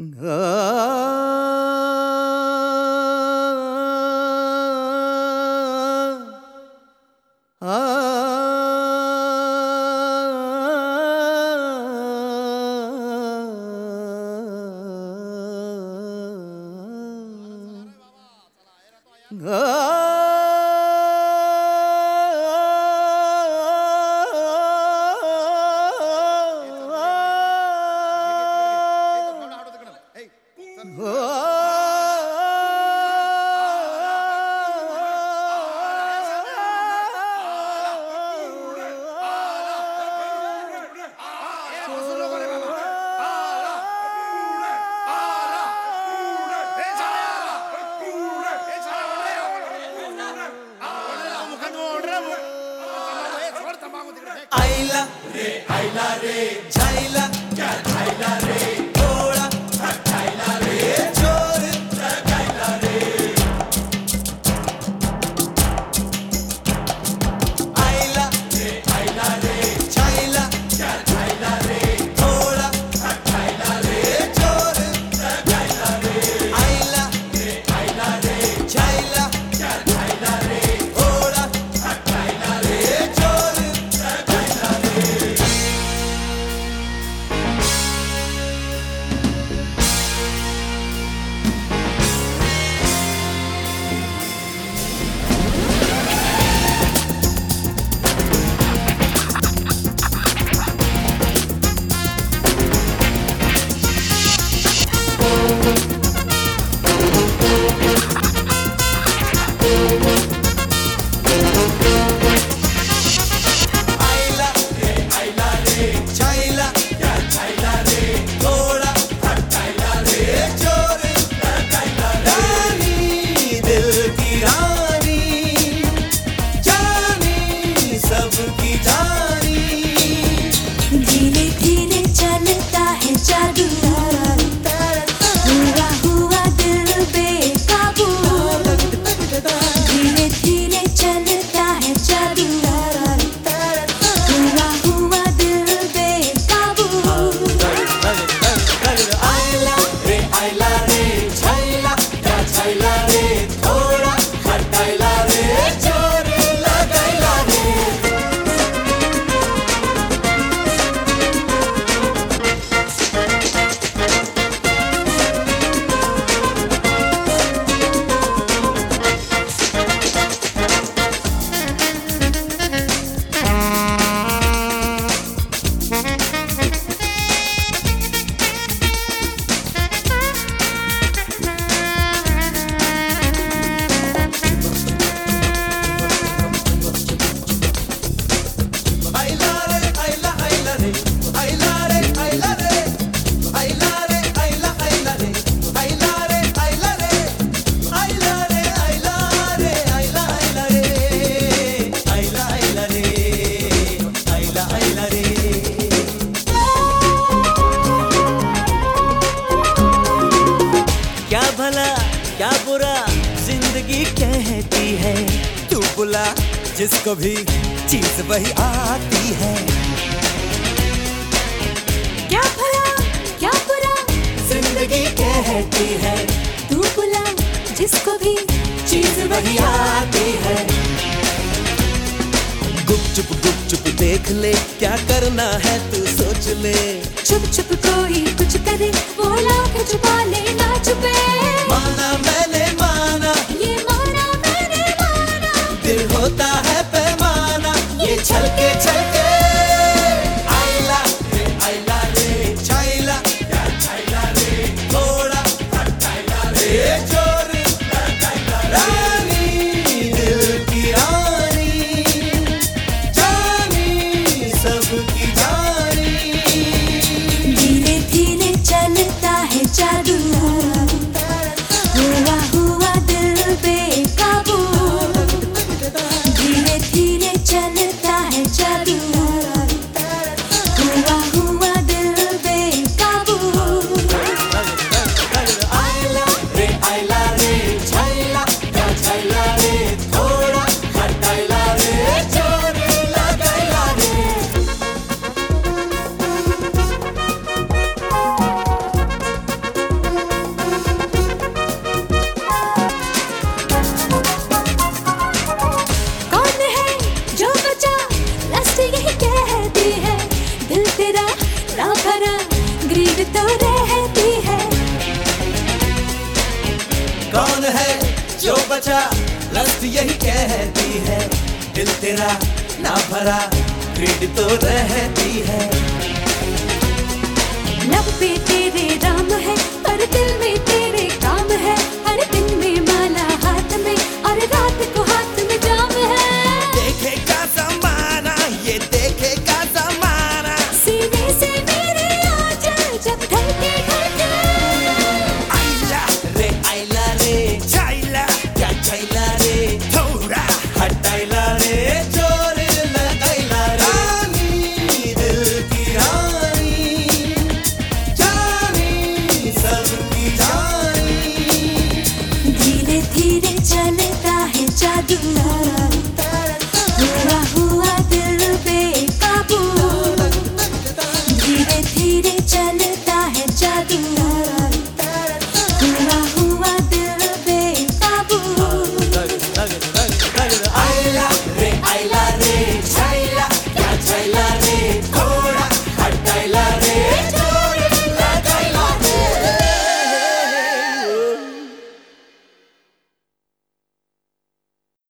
Ah. ay la re. कहती है तू बुला जिसको भी चीज़ वही आती है। क्या भला क्या बुरा? ज़िंदगी कहती है तू बुला जिसको भी चीज़ वही आती है। गुपचुप गुपचुप देख ले क्या करना है तू सोच ले। चुप चुप कोई कुछ करे बोला कुछ छुपा लेना लस्ट यही कहती है, दिल तेरा ना भरा, ग्रीड तो रहती है। लब पे तेरे राम है, पर दिल में